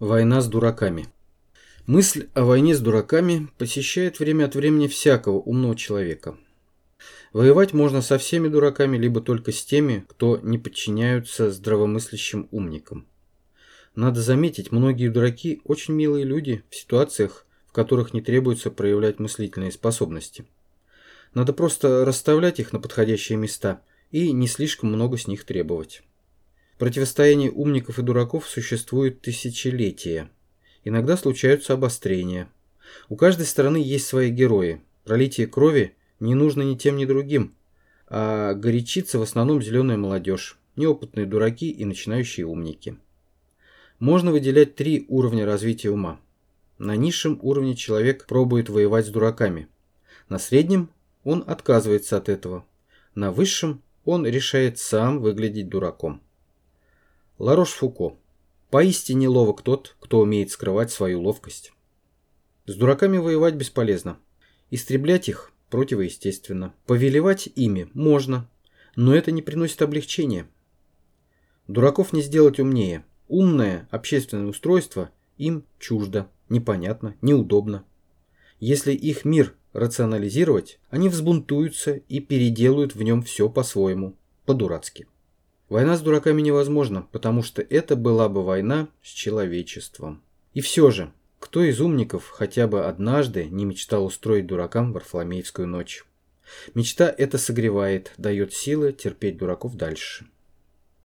Война с дураками. Мысль о войне с дураками посещает время от времени всякого умного человека. Воевать можно со всеми дураками, либо только с теми, кто не подчиняются здравомыслящим умникам. Надо заметить, многие дураки очень милые люди в ситуациях, в которых не требуется проявлять мыслительные способности. Надо просто расставлять их на подходящие места и не слишком много с них требовать. Противостояние умников и дураков существует тысячелетия. Иногда случаются обострения. У каждой стороны есть свои герои. Пролитие крови не нужно ни тем, ни другим. А горячится в основном зеленая молодежь, неопытные дураки и начинающие умники. Можно выделять три уровня развития ума. На низшем уровне человек пробует воевать с дураками. На среднем он отказывается от этого. На высшем он решает сам выглядеть дураком. Ларош Фуко. Поистине ловок тот, кто умеет скрывать свою ловкость. С дураками воевать бесполезно. Истреблять их противоестественно. Повелевать ими можно, но это не приносит облегчения. Дураков не сделать умнее. Умное общественное устройство им чуждо, непонятно, неудобно. Если их мир рационализировать, они взбунтуются и переделают в нем все по-своему, по-дурацки. Война с дураками невозможна, потому что это была бы война с человечеством. И все же, кто из умников хотя бы однажды не мечтал устроить дуракам Варфоломеевскую ночь? Мечта это согревает, дает силы терпеть дураков дальше.